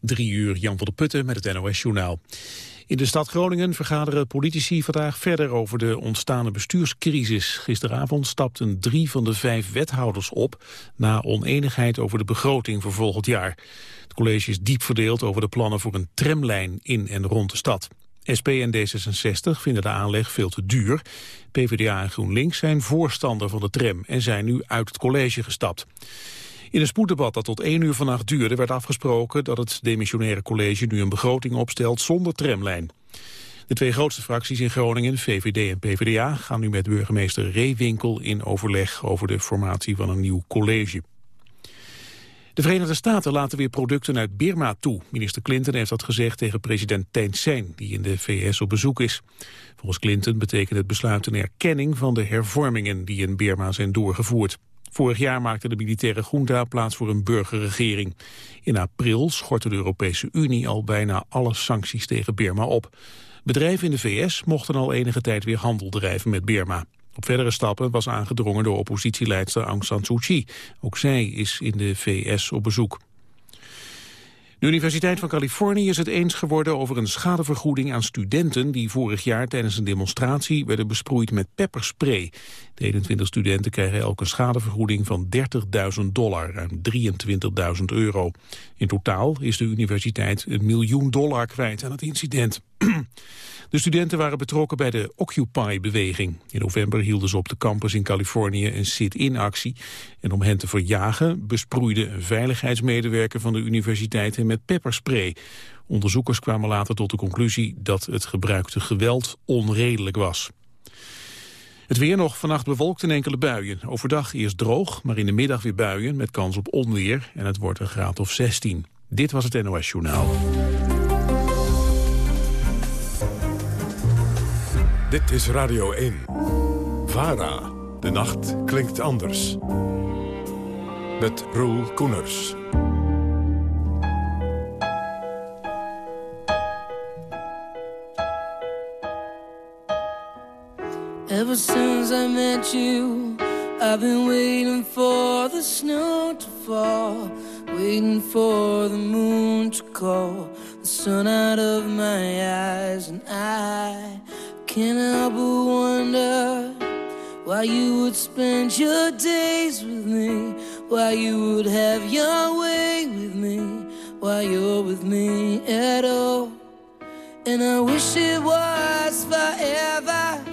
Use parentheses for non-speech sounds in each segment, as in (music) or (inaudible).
Drie uur Jan van der Putten met het NOS-journaal. In de stad Groningen vergaderen politici vandaag verder over de ontstane bestuurscrisis. Gisteravond stapten drie van de vijf wethouders op na oneenigheid over de begroting voor volgend jaar. Het college is diep verdeeld over de plannen voor een tramlijn in en rond de stad. SP en D66 vinden de aanleg veel te duur. PvdA en GroenLinks zijn voorstander van de tram en zijn nu uit het college gestapt. In een spoeddebat dat tot één uur vannacht duurde werd afgesproken dat het demissionaire college nu een begroting opstelt zonder tramlijn. De twee grootste fracties in Groningen, VVD en PvdA, gaan nu met burgemeester Reewinkel in overleg over de formatie van een nieuw college. De Verenigde Staten laten weer producten uit Birma toe. Minister Clinton heeft dat gezegd tegen president Thein die in de VS op bezoek is. Volgens Clinton betekent het besluit een erkenning van de hervormingen die in Birma zijn doorgevoerd. Vorig jaar maakte de militaire junta plaats voor een burgerregering. In april schortte de Europese Unie al bijna alle sancties tegen Birma op. Bedrijven in de VS mochten al enige tijd weer handel drijven met Birma. Op verdere stappen was aangedrongen door oppositieleidster Aung San Suu Kyi. Ook zij is in de VS op bezoek. De Universiteit van Californië is het eens geworden over een schadevergoeding aan studenten die vorig jaar tijdens een demonstratie werden besproeid met pepperspray. De 21 studenten krijgen elk een schadevergoeding van 30.000 dollar, ruim 23.000 euro. In totaal is de universiteit een miljoen dollar kwijt aan het incident. (clears throat) De studenten waren betrokken bij de Occupy-beweging. In november hielden ze op de campus in Californië een sit-in-actie. En om hen te verjagen besproeide een veiligheidsmedewerker van de universiteit hen met pepperspray. Onderzoekers kwamen later tot de conclusie dat het gebruikte geweld onredelijk was. Het weer nog vannacht bewolkt in enkele buien. Overdag eerst droog, maar in de middag weer buien met kans op onweer. En het wordt een graad of 16. Dit was het NOS Journaal. Dit is Radio 1. VARA. De nacht klinkt anders. Met Roel Koeners. Ever since I met you, I've been waiting for the snow to fall, waiting for the moon to call the sun out of my eyes, and I can't help but wonder why you would spend your days with me, why you would have your way with me, why you're with me at all. And I wish it was forever,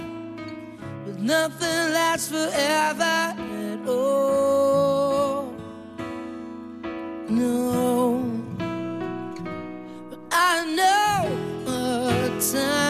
but nothing lasts forever at all. No, but I know a time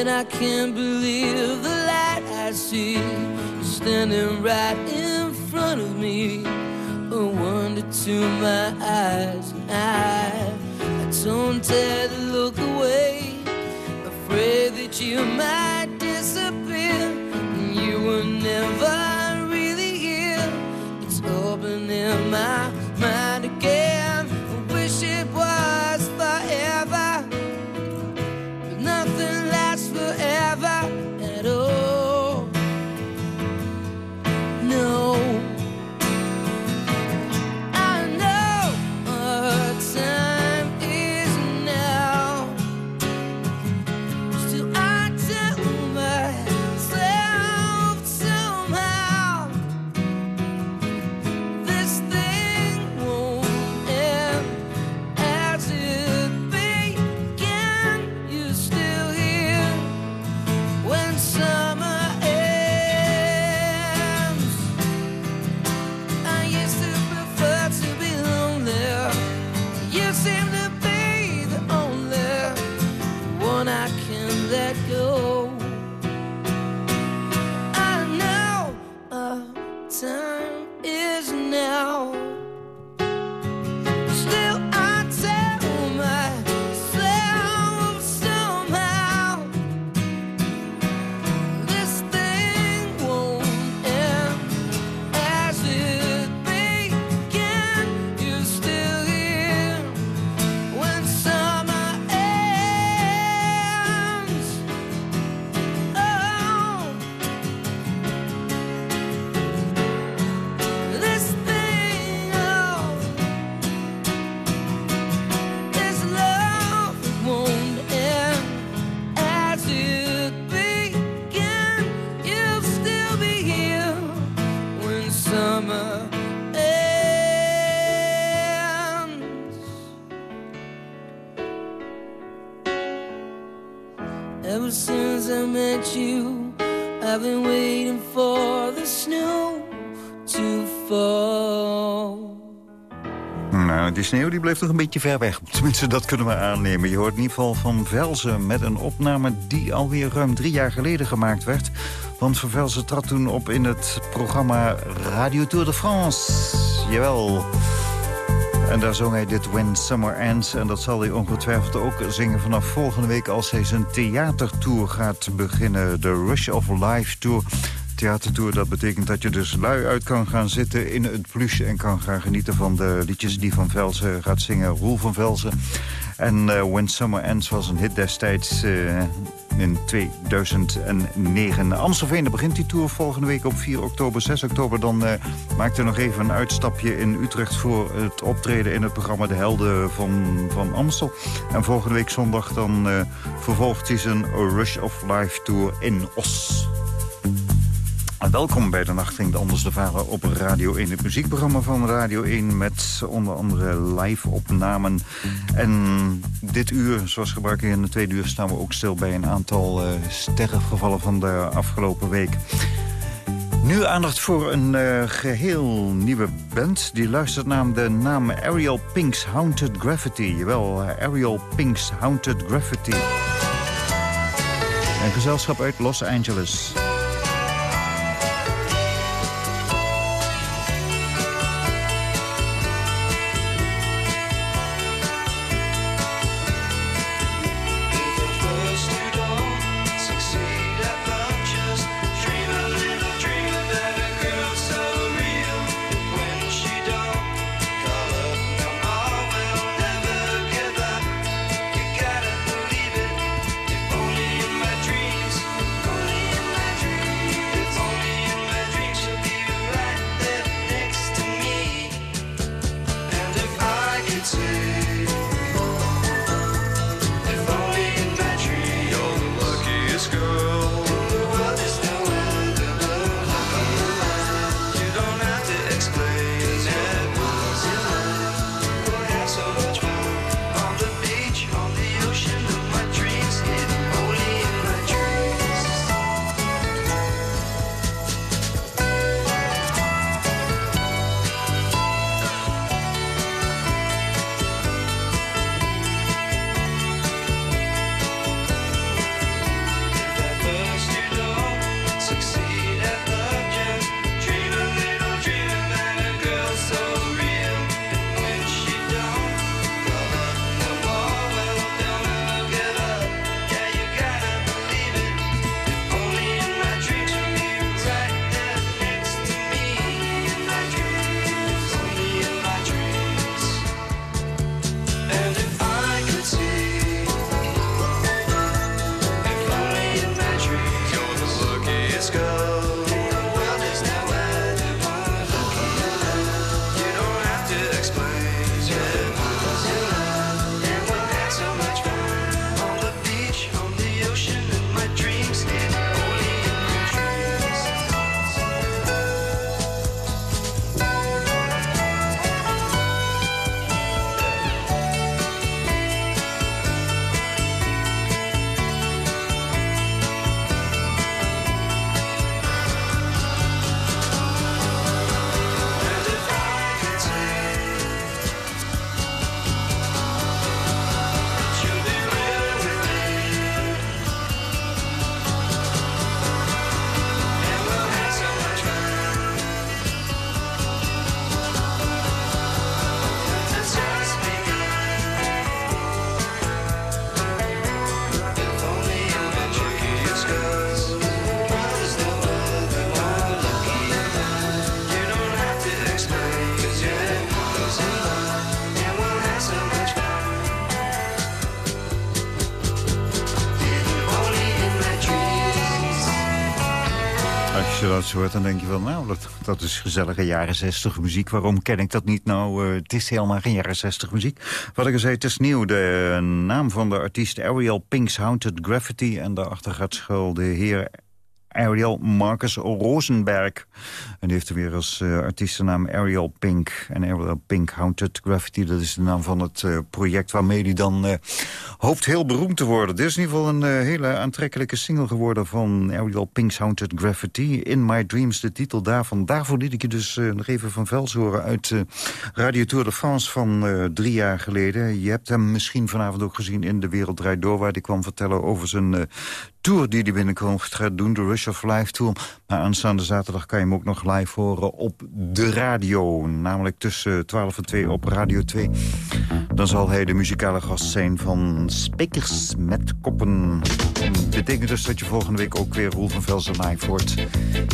and I can't believe the light I see. You're standing right in front of me, a wonder to my eyes. And I, I don't dare to look away, afraid that you might Die sneeuw die bleef nog een beetje ver weg. (laughs) Tenminste, dat kunnen we aannemen. Je hoort in ieder geval van Velzen met een opname die alweer ruim drie jaar geleden gemaakt werd. Want Van Velzen trad toen op in het programma Radio Tour de France. Jawel. En daar zong hij dit When Summer Ends. En dat zal hij ongetwijfeld ook zingen vanaf volgende week... als hij zijn theatertour gaat beginnen. De Rush of Life Tour theatertour. Dat betekent dat je dus lui uit kan gaan zitten in het pluche... en kan gaan genieten van de liedjes die Van Velzen gaat zingen. Roel van Velzen. En uh, When Summer Ends was een hit destijds uh, in 2009. Amstelveen begint die tour volgende week op 4 oktober, 6 oktober. Dan uh, maakt hij nog even een uitstapje in Utrecht... voor het optreden in het programma De Helden van, van Amstel. En volgende week zondag dan vervolgt hij zijn Rush of Life Tour in Os. Welkom bij de Nacht ging Anders de Varen op Radio 1. Het muziekprogramma van Radio 1 met onder andere live-opnamen. En dit uur, zoals gebruikelijk in de tweede uur... staan we ook stil bij een aantal uh, sterrengevallen van de afgelopen week. Nu aandacht voor een uh, geheel nieuwe band. Die luistert naar de naam Ariel Pink's Haunted Graffiti. Jawel, Ariel Pink's Haunted Graffiti. Een gezelschap uit Los Angeles. Dan denk je van, nou, dat, dat is gezellige jaren 60 muziek. Waarom ken ik dat niet? Nou, uh, het is helemaal geen jaren 60 muziek. Wat ik al zei, het is nieuw. De naam van de artiest Ariel Pink's Haunted Graffiti. En daarachter gaat schuil de heer Ariel Marcus Rosenberg. En die heeft er weer als uh, artiestennaam Ariel Pink. En Ariel Pink Haunted Graffiti, dat is de naam van het uh, project... waarmee hij dan uh, hoopt heel beroemd te worden. Dit is in ieder geval een hele aantrekkelijke single geworden van Ariel Pink Sounded Graffiti. In My Dreams, de titel daarvan. Daarvoor liet ik je dus nog even van Vels horen uit Radio Tour de France van drie jaar geleden. Je hebt hem misschien vanavond ook gezien in De Wereld Draait Door... waar hij kwam vertellen over zijn tour die hij binnenkomt gaat doen. De Rush of Life Tour. Maar aanstaande zaterdag kan je hem ook nog live horen op de radio. Namelijk tussen 12 en 2 op Radio 2. Dan zal hij de muzikale gast zijn van Spekers met Koppen. Betekent dus dat je volgende week ook weer Roel van Velsen live hoort.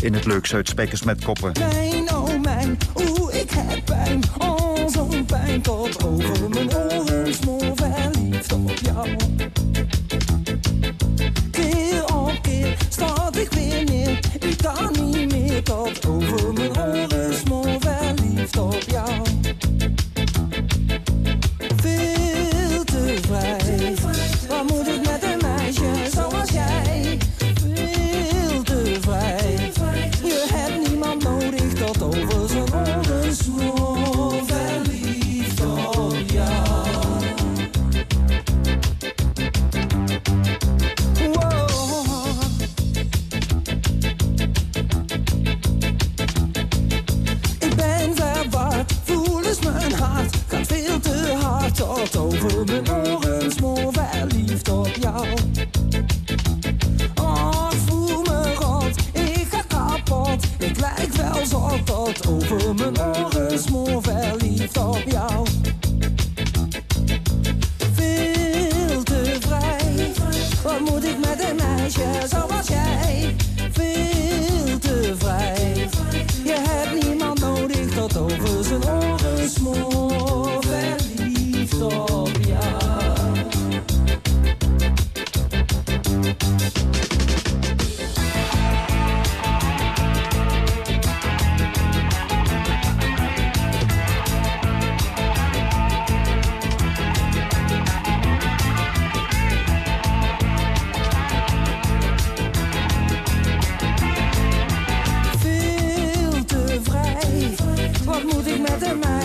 In het leukste uit Spekers met Koppen. Mijn, oh mijn, oeh, ik heb pijn. Oh, zo'n pijn tot over mijn oren. Verliefd op jou. Start ik weer neer. Ik kan niet meer tot over mijn oren. Smoor verliefd op jou.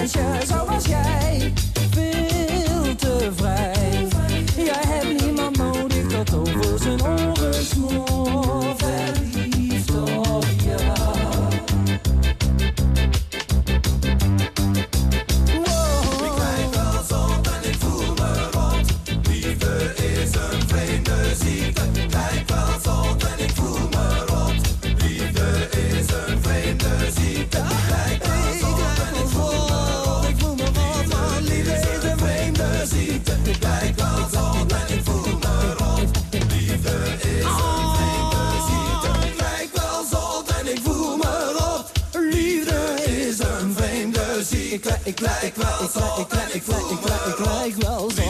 Meisje zoals jij? Ik ik ik ik ik ik ik lijk, ik lijk wel zot. Ja,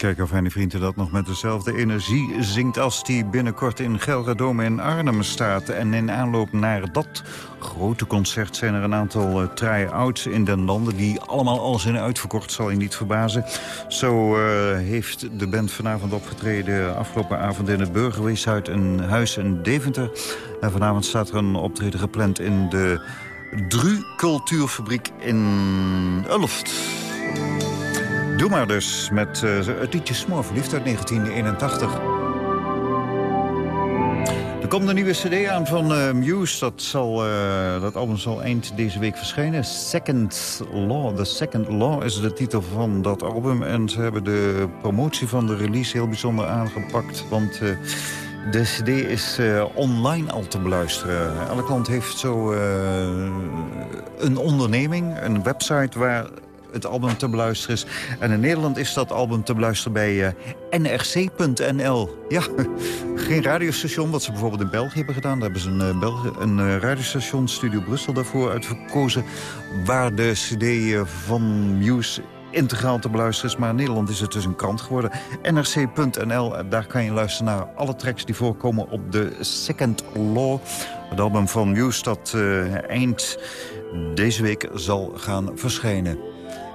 Kijken of mijn vrienden dat nog met dezelfde energie zingt... als die binnenkort in Gelredome in Arnhem staat. En in aanloop naar dat grote concert zijn er een aantal uh, try-outs in den landen... die allemaal al zijn uitverkocht, zal je niet verbazen. Zo uh, heeft de band vanavond opgetreden afgelopen avond in het Burgerweeshuis een huis in Deventer. En vanavond staat er een optreden gepland in de Dru Cultuurfabriek in Ulft. Doe maar dus met uh, het liedje Smoor verliefd uit 1981. Er komt een nieuwe cd aan van uh, Muse. Dat, zal, uh, dat album zal eind deze week verschijnen. Second Law. The Second Law is de titel van dat album. En ze hebben de promotie van de release heel bijzonder aangepakt. Want... De cd is online al te beluisteren. Elk land heeft zo een onderneming, een website waar het album te beluisteren is. En in Nederland is dat album te beluisteren bij eh, nrc.nl. Ja, (laughs) geen radiostation, wat ze bijvoorbeeld in België hebben gedaan. Daar hebben ze een, eh, België, een eh, radiostation, Studio Brussel, daarvoor uitverkozen... waar de cd van Muse integraal te beluisteren is. Maar in Nederland is het dus een krant geworden. nrc.nl, daar kan je luisteren naar alle tracks die voorkomen op de Second Law. Het album van Muse dat eind deze week zal gaan verschijnen.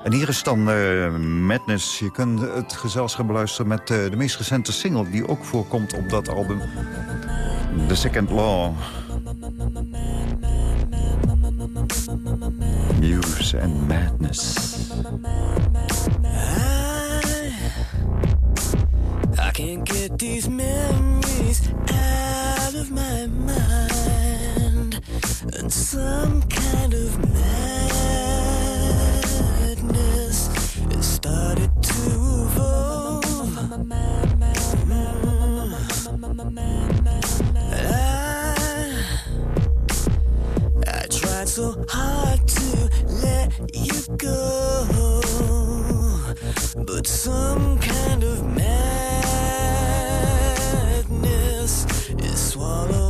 En hier is dan eh, Madness. Je kunt het gezelschap beluisteren met eh, de meest recente single... die ook voorkomt op dat album. The Second Law. Muse and Madness. I, I can't get these memories out of my mind. And some kind of madness. Madness started to evolve. I I tried so hard to let you go. But some kind of madness is swallowed.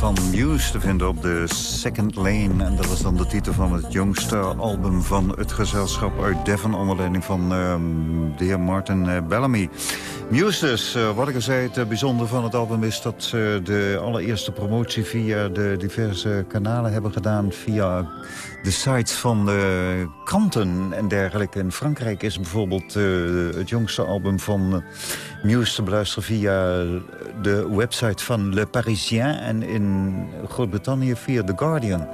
Van Muse te vinden op de Second Lane. En dat was dan de titel van het jongste album van het gezelschap uit Devon... onder leiding van uh, de heer Martin uh, Bellamy. Muse uh, wat ik al zei, het uh, bijzondere van het album is... dat ze de allereerste promotie via de diverse kanalen hebben gedaan... via de sites van de kranten en dergelijke. In Frankrijk is bijvoorbeeld het jongste album van Muse te beluisteren via de website van Le Parisien... en in Groot-Brittannië via The Guardian.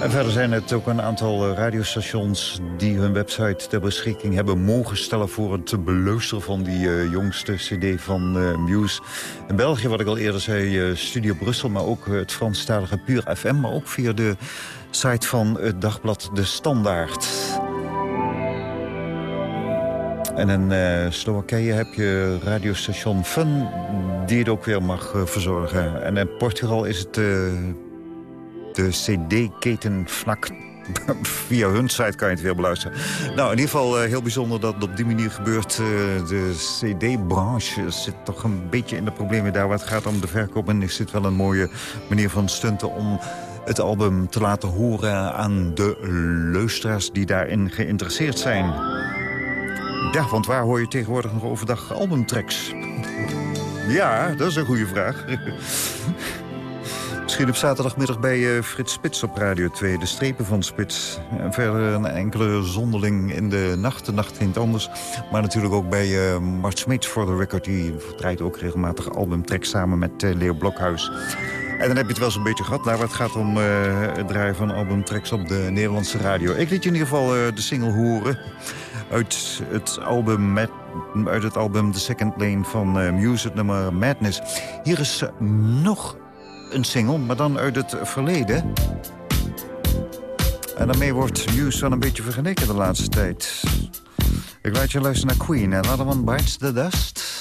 En verder zijn het ook een aantal radiostations die hun website ter beschikking hebben mogen stellen voor het beluisteren van die uh, jongste cd van uh, Muse. In België, wat ik al eerder zei, Studio Brussel, maar ook het Franstalige Puur FM, maar ook via de site van het dagblad De Standaard. En in Slowakije heb je radiostation Fun, die het ook weer mag verzorgen. En in Portugal is het de CD-keten Fnac. (laughs) Via hun site kan je het weer beluisteren. Nou, in ieder geval heel bijzonder dat het op die manier gebeurt. de CD-branche zit toch een beetje in de problemen daar waar het gaat om de verkoop. En is dit wel een mooie manier van stunten om het album te laten horen aan de luisteraars die daarin geïnteresseerd zijn. Ja, want waar hoor je tegenwoordig nog overdag albumtracks? Ja, dat is een goede vraag. (laughs) Misschien op zaterdagmiddag bij uh, Frits Spits op Radio 2, de strepen van Spits. En verder een enkele zonderling in de nacht, de nacht het anders. Maar natuurlijk ook bij uh, Mart Smit voor de record. Die draait ook regelmatig albumtracks samen met uh, Leo Blokhuis. En dan heb je het wel zo'n beetje gehad. Nou, het gaat om het draaien van albumtracks op de Nederlandse radio. Ik liet je in ieder geval de single horen uit het album, met, uit het album The Second Lane van uh, het nummer Madness. Hier is nog een single, maar dan uit het verleden. En daarmee wordt Muse wel een beetje vergeleken de laatste tijd. Ik laat je luisteren naar Queen. Another one bites the dust.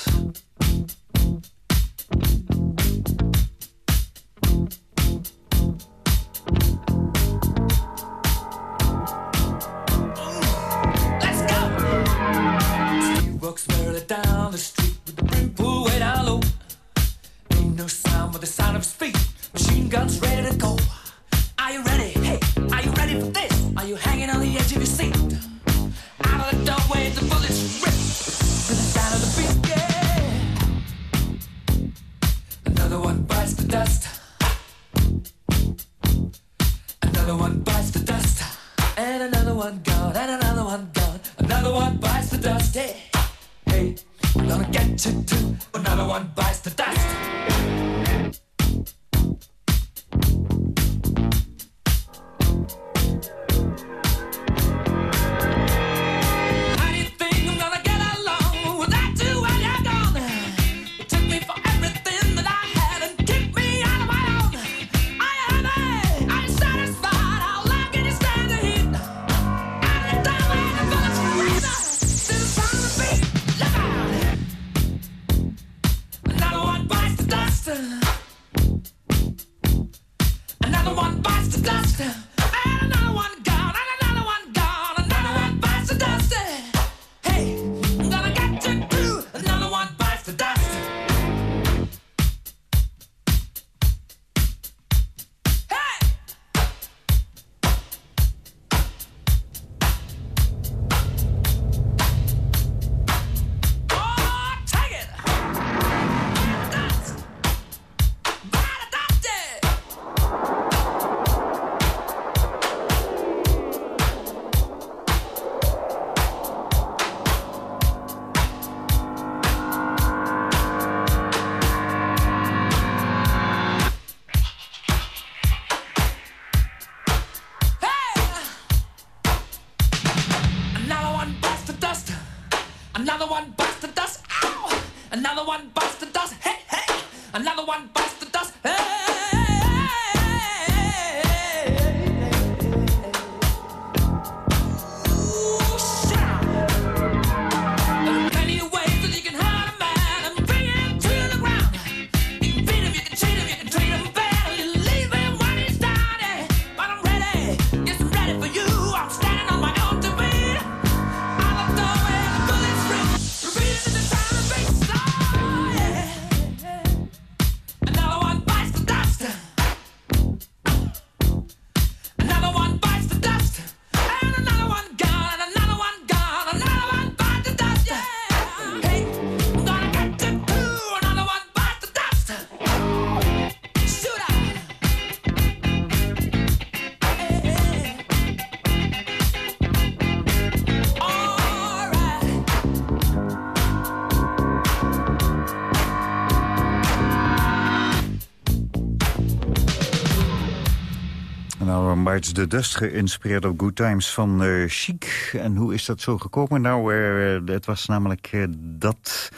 Bites the Dust geïnspireerd op Good Times van uh, Chic. En hoe is dat zo gekomen? Nou, uh, het was namelijk uh, dat...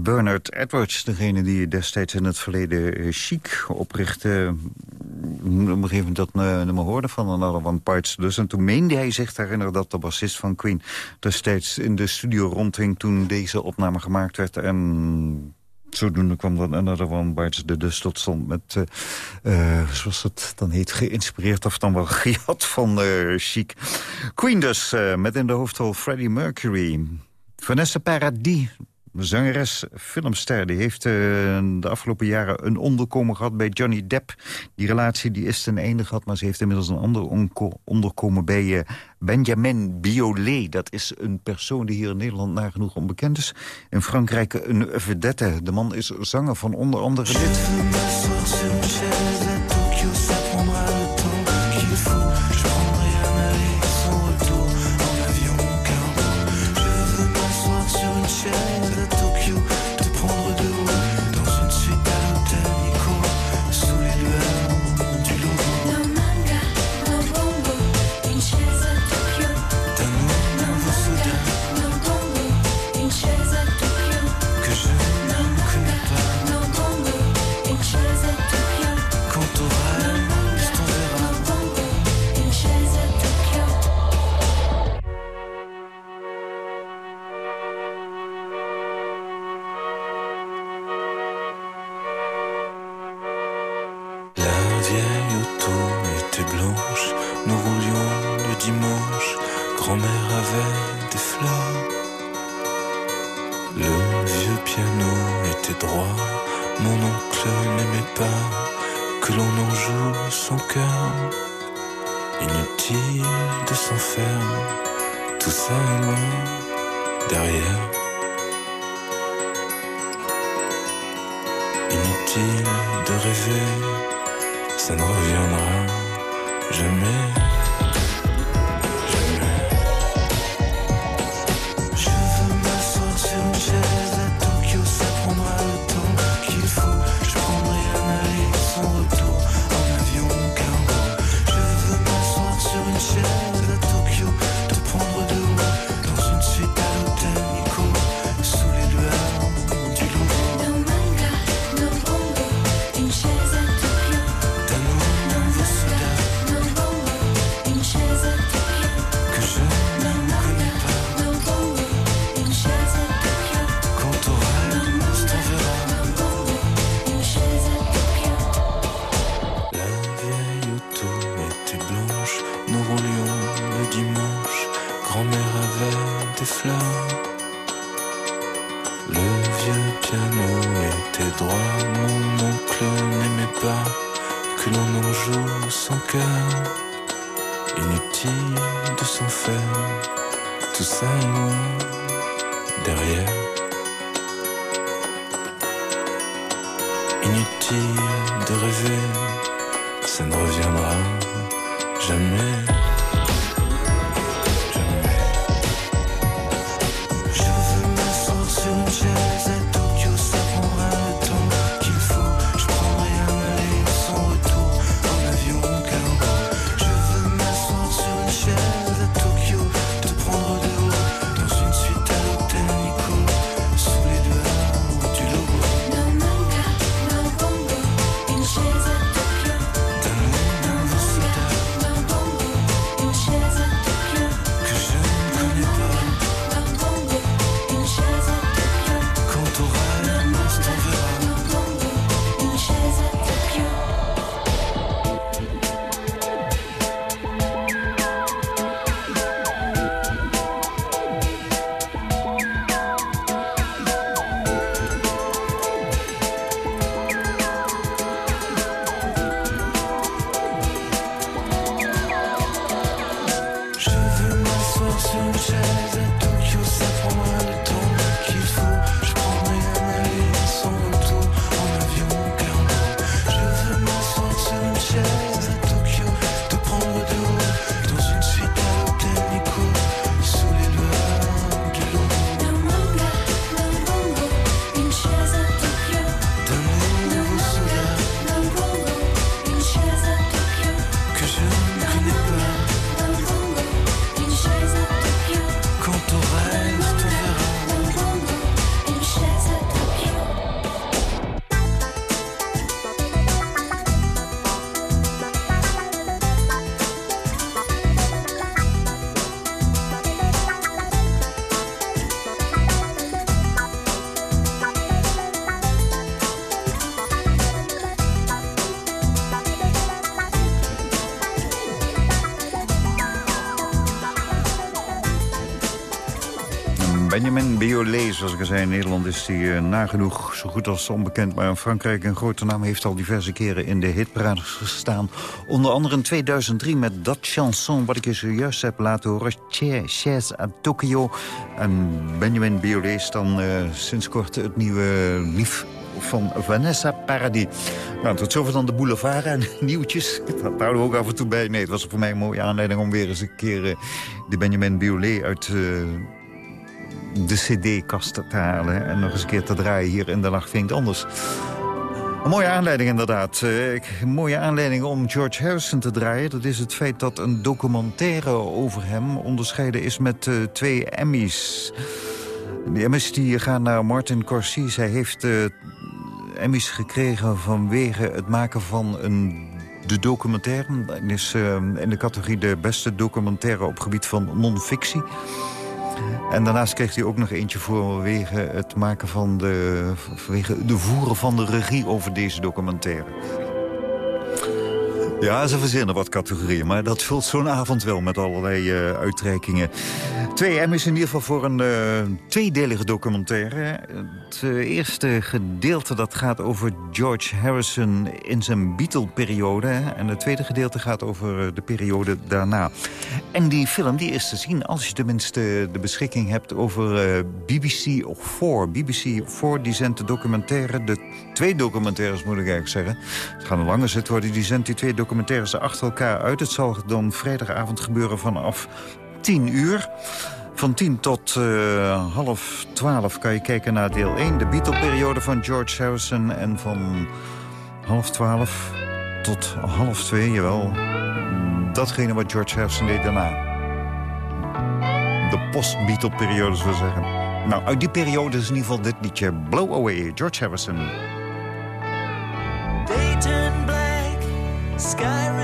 Bernard Edwards, degene die destijds in het verleden Chic oprichtte... op een gegeven moment dat nummer hoorde van Another One Bites Dus en toen meende hij zich te herinneren dat de bassist van Queen... destijds in de studio rondhing toen deze opname gemaakt werd... en Zodoende kwam dan Another One Bites the Dust tot stond met, uh, zoals het dan heet, geïnspireerd of dan wel (laughs) gejat van uh, Chic. Queen dus, met in de hoofdrol Freddie Mercury. Vanessa Paradis, zangeres, filmster. Die heeft uh, de afgelopen jaren een onderkomen gehad bij Johnny Depp. Die relatie die is ten einde gehad, maar ze heeft inmiddels een ander onderkomen bij uh, Benjamin Biolay. Dat is een persoon die hier in Nederland nagenoeg onbekend is. In Frankrijk een vedette. De man is zanger van onder andere dit. de rêver, ça ne reviendra jamais. Biolay, zoals ik al zei, in Nederland is hij uh, nagenoeg zo goed als onbekend. Maar in Frankrijk een grote naam heeft al diverse keren in de hitparades gestaan. Onder andere in 2003 met dat chanson wat ik je zojuist heb laten horen. Chess à Tokyo. En Benjamin Biolay is dan uh, sinds kort het nieuwe lief van Vanessa Paradis. Nou, tot zover dan de boulevard en (laughs) nieuwtjes. Dat houden we ook af en toe bij. Nee, het was voor mij een mooie aanleiding om weer eens een keer... Uh, de Benjamin Biolay uit de cd-kast te halen... en nog eens een keer te draaien hier in de nacht vindt anders. Een mooie aanleiding inderdaad. Uh, een mooie aanleiding om George Harrison te draaien. Dat is het feit dat een documentaire over hem onderscheiden is met uh, twee Emmys. De Emmys die gaan naar Martin Corsi. Hij heeft uh, Emmys gekregen vanwege het maken van een de documentaire. Dat is in de categorie de beste documentaire op gebied van non-fictie. En daarnaast kreeg hij ook nog eentje vanwege het maken van de... vanwege de voeren van de regie over deze documentaire. Ja, ze verzinnen wat categorieën, maar dat vult zo'n avond wel met allerlei uh, uitreikingen. Twee Emmys in ieder geval voor een uh, tweedelige documentaire. Het uh, eerste gedeelte dat gaat over George Harrison in zijn Beatle-periode. En het tweede gedeelte gaat over de periode daarna. En die film die is te zien als je tenminste de beschikking hebt over BBC 4. BBC 4 die zendt de documentaire, de twee documentaires moet ik eigenlijk zeggen. Het gaat een lange zit worden, die zendt die twee documentaires achter elkaar uit. Het zal dan vrijdagavond gebeuren vanaf 10 uur. Van 10 tot uh, half 12 kan je kijken naar deel 1, de Beatle-periode van George Harrison. En van half 12 tot half 2, jawel, datgene wat George Harrison deed daarna. De post-Beatle-periode, zou zeggen. Nou, uit die periode is in ieder geval dit liedje Blow Away, George Harrison. Day turned black, sky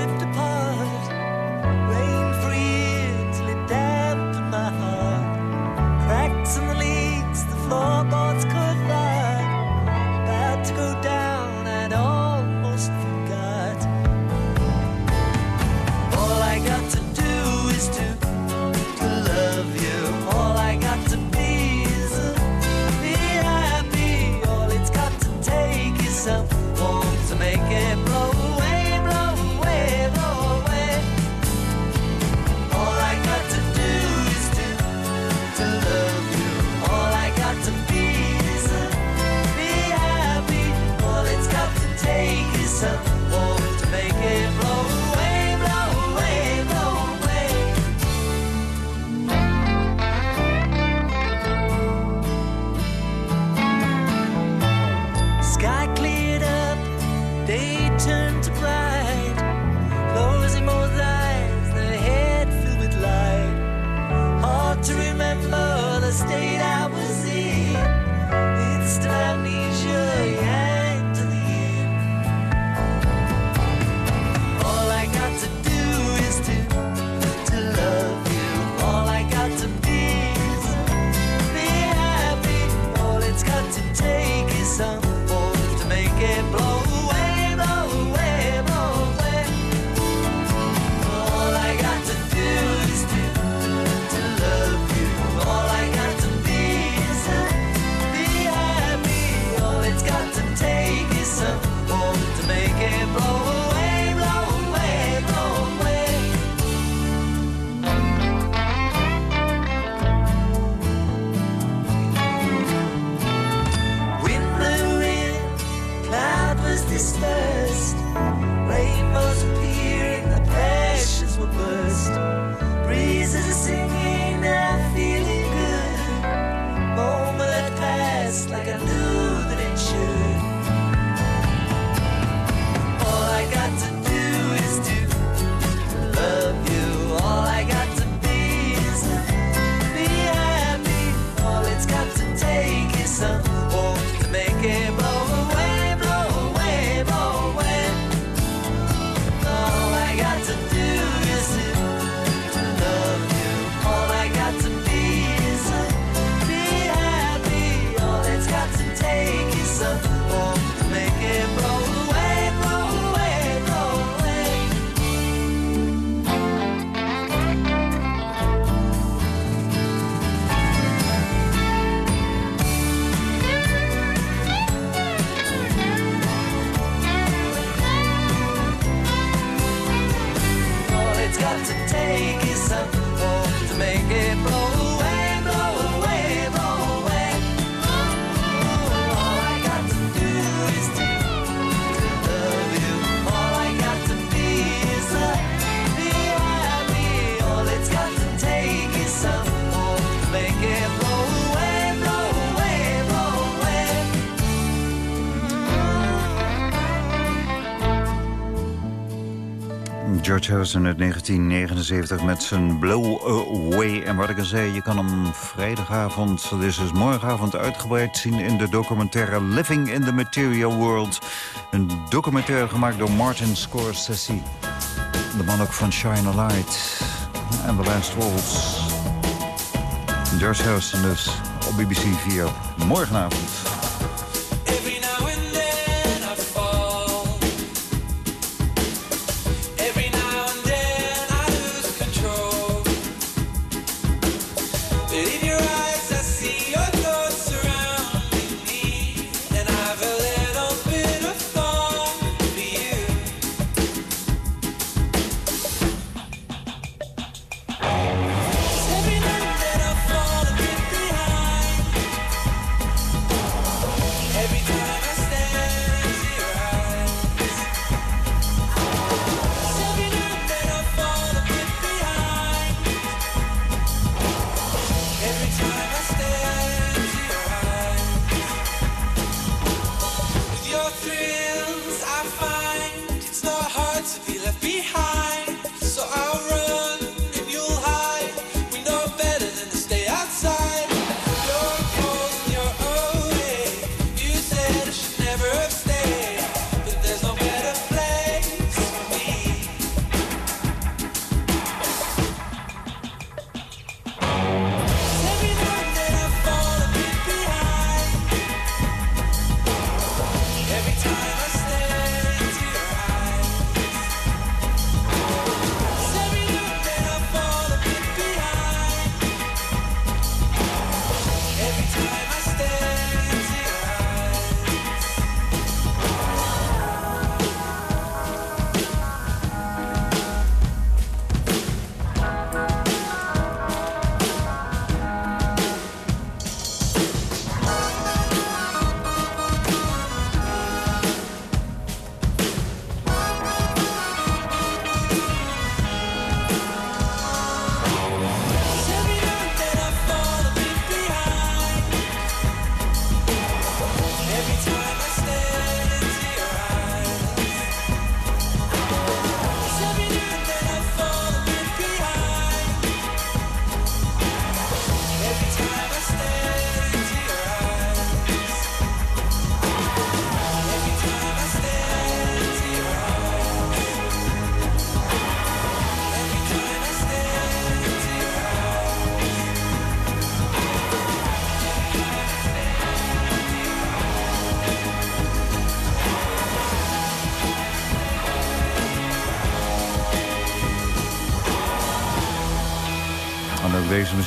Uit 1979 met zijn Blow Away. En wat ik al zei, je kan hem vrijdagavond, dat is dus morgenavond uitgebreid zien... in de documentaire Living in the Material World. Een documentaire gemaakt door Martin Scorsese. De man ook van Shine a Light en The Last Waltz. George Harrison dus op BBC 4. Morgenavond.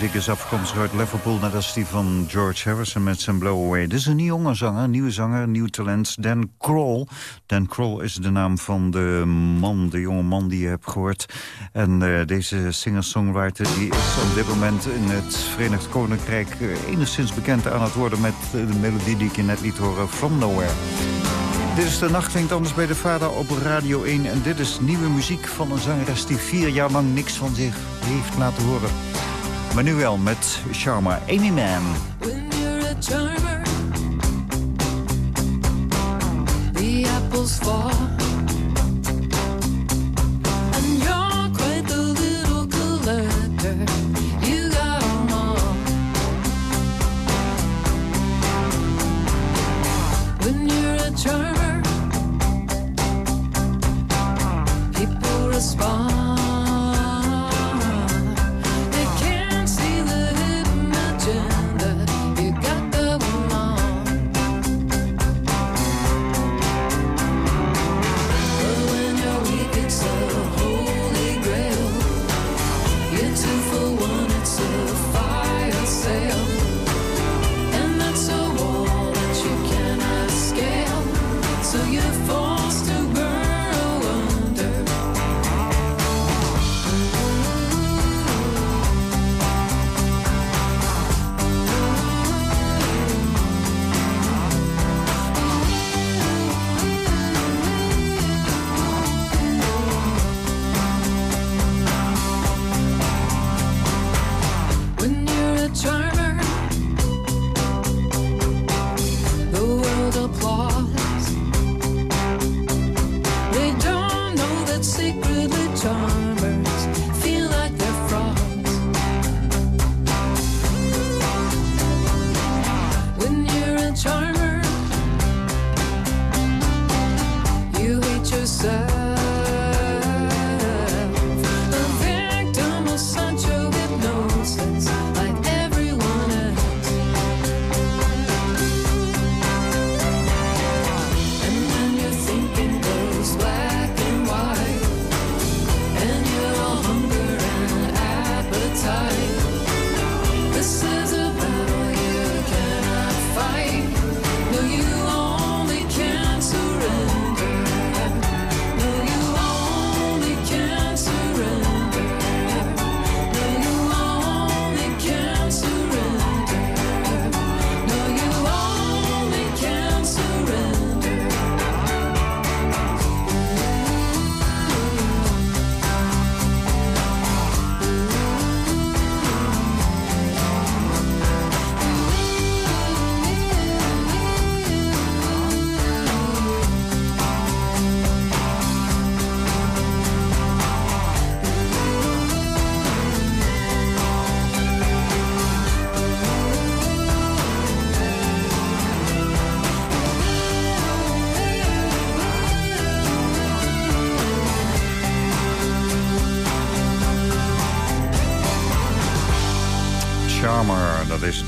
Muziek is afkomstig uit Liverpool, net als die van George Harrison met zijn Blow Away. Dit is een jonge zanger, nieuwe zanger, nieuw talent, Dan Kroll. Dan Kroll is de naam van de man, de jonge man die je hebt gehoord. En eh, deze singer-songwriter die is op dit moment in het Verenigd Koninkrijk eh, enigszins bekend aan het worden met eh, de melodie die ik je net liet horen, From Nowhere. Dit is de nacht klinkt anders bij de vader op Radio 1. En dit is nieuwe muziek van een zangeres die vier jaar lang niks van zich heeft laten horen. Maar nu wel met Sharma, Amy Man. When you're a charmer, the apples fall. And you're quite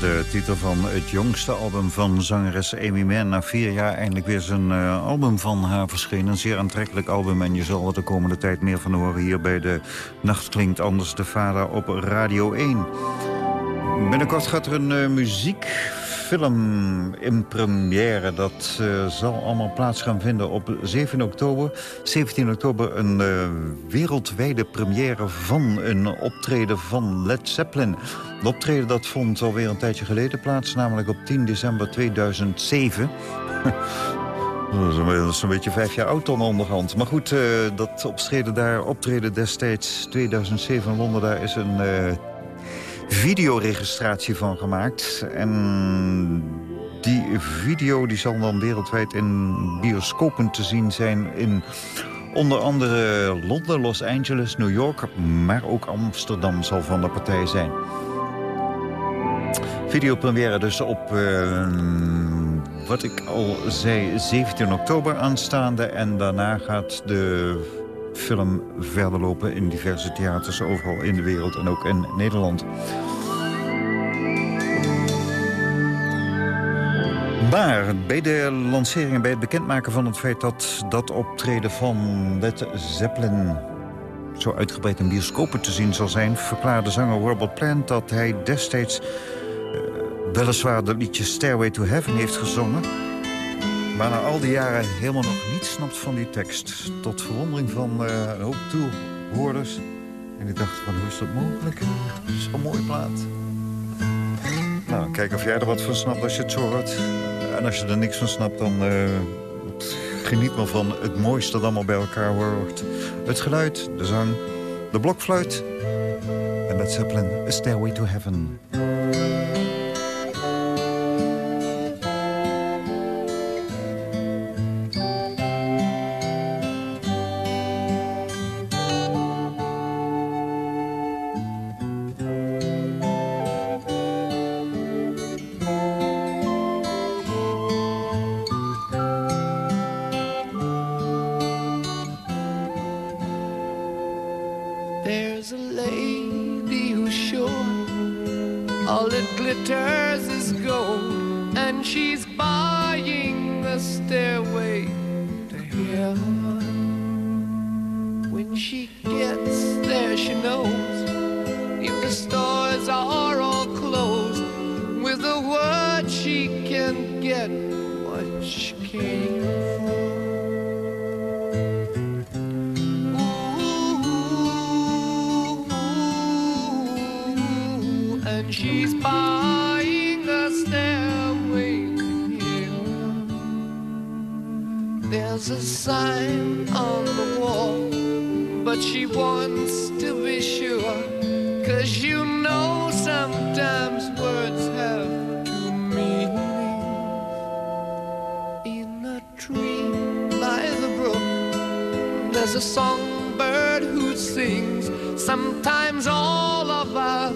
de titel van het jongste album van zangeres Amy Mann. Na vier jaar eindelijk weer zijn eh, album van haar verschenen. Een zeer aantrekkelijk album en je zal er de komende tijd meer van horen... hier bij de Nacht Klinkt Anders, de Vader op Radio 1. Binnenkort gaat er een eh, muziekfilm in première. Dat eh, zal allemaal plaats gaan vinden op 7 oktober. 17 oktober een wereldwijde première van een optreden van Led Zeppelin. De optreden dat vond alweer een tijdje geleden plaats, namelijk op 10 december 2007. (laughs) Dat is een- Dat is een beetje vijf jaar oud dan onderhand. Maar goed, eh, dat optreden daar, optreden destijds 2007 in Londen... daar is een eh, videoregistratie van gemaakt. En die video die zal dan wereldwijd in bioscopen te zien zijn... in onder andere Londen, Los Angeles, New York... maar ook Amsterdam zal van de partij zijn. Videopremière dus op, eh, wat ik al zei, 17 oktober aanstaande. En daarna gaat de film verder lopen in diverse theaters overal in de wereld en ook in Nederland. Maar bij de lancering, bij het bekendmaken van het feit dat dat optreden van Led Zeppelin zo uitgebreid in bioscopen te zien zal zijn... verklaarde zanger Robert Plant dat hij destijds weliswaar dat liedje Stairway to Heaven heeft gezongen... maar na al die jaren helemaal nog niets snapt van die tekst. Tot verwondering van eh, een hoop toehoorders. En ik dacht van, hoe is dat mogelijk? Zo'n mooie plaat. Nou, kijk of jij er wat van snapt als je het zo hoort. En als je er niks van snapt, dan eh, geniet maar van het mooiste dat allemaal bij elkaar hoort. Het geluid, de zang, de blokfluit. En Led Zeppelin, A Stairway to Heaven. There's a sign on the wall, but she wants to be sure. Cause you know sometimes words have two meanings. In a tree by the brook, there's a songbird who sings. Sometimes all of our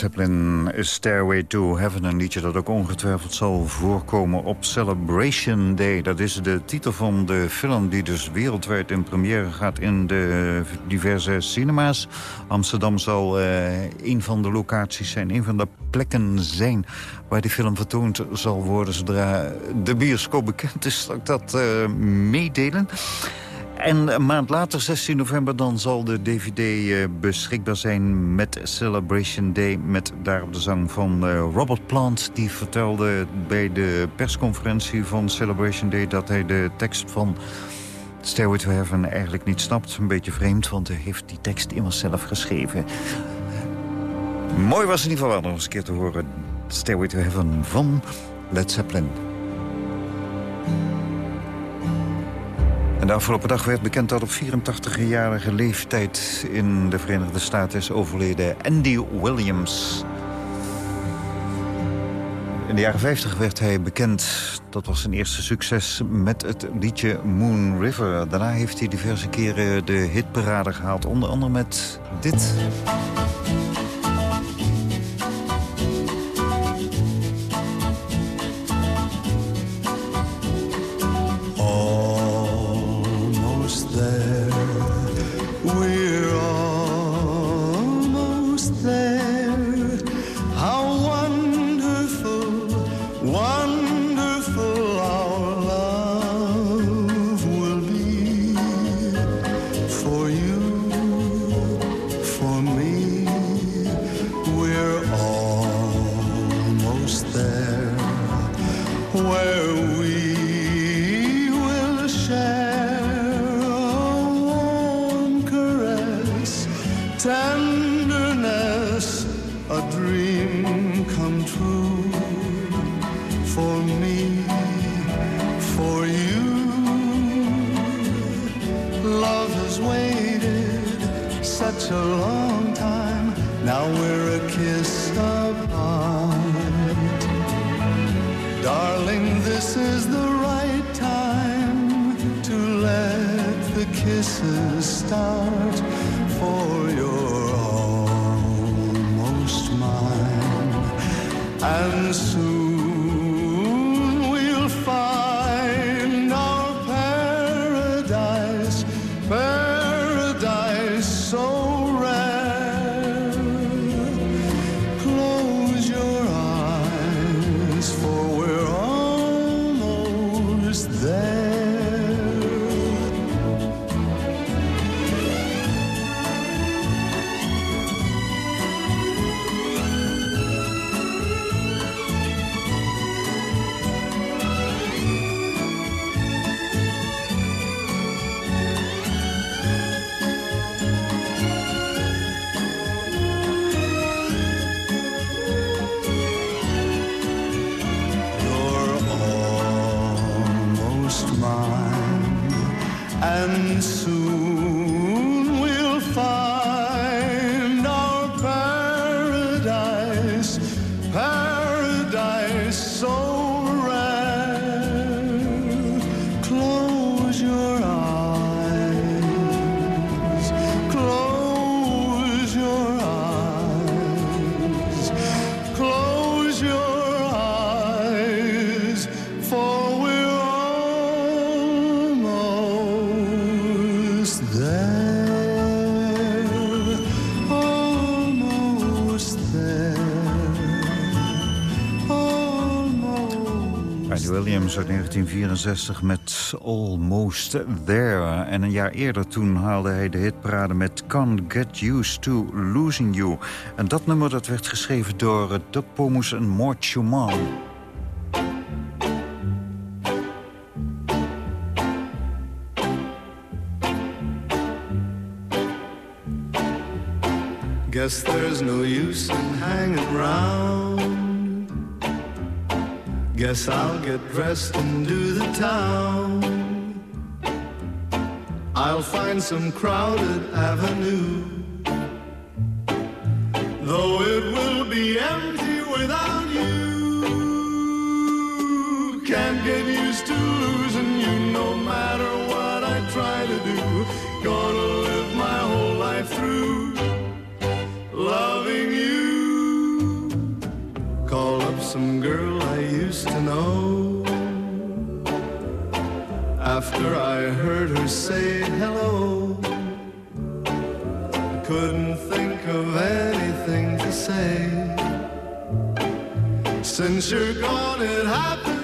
Zeppelin, Stairway to Heaven. Een liedje dat ook ongetwijfeld zal voorkomen op Celebration Day. Dat is de titel van de film die dus wereldwijd in première gaat in de diverse cinema's. Amsterdam zal eh, een van de locaties zijn, een van de plekken zijn waar die film vertoond zal worden zodra de bioscoop bekend is. Zal ik dat uh, meedelen. En een maand later, 16 november, dan zal de DVD uh, beschikbaar zijn met Celebration Day. Met daarop de zang van uh, Robert Plant. Die vertelde bij de persconferentie van Celebration Day... dat hij de tekst van Stairway to Heaven eigenlijk niet snapt. Een beetje vreemd, want hij heeft die tekst immers zelf geschreven. Mooi was in ieder geval nog eens een keer te horen. Stairway to Heaven van Led Zeppelin. En de afgelopen dag werd bekend dat op 84-jarige leeftijd in de Verenigde Staten is overleden Andy Williams. In de jaren 50 werd hij bekend. Dat was zijn eerste succes met het liedje Moon River. Daarna heeft hij diverse keren de hitparade gehaald. Onder andere met dit... Williams uit 1964 met Almost There. En een jaar eerder toen haalde hij de hitparade met Can't Get Used to Losing You. En dat nummer dat werd geschreven door Doug Pomus en Mort Schumann. Guess there's no use in hanging Guess I'll get dressed and do the town. I'll find some crowded avenue. Though it will be empty without after I heard her say hello. I couldn't think of anything to say. Since you're gone, it happened.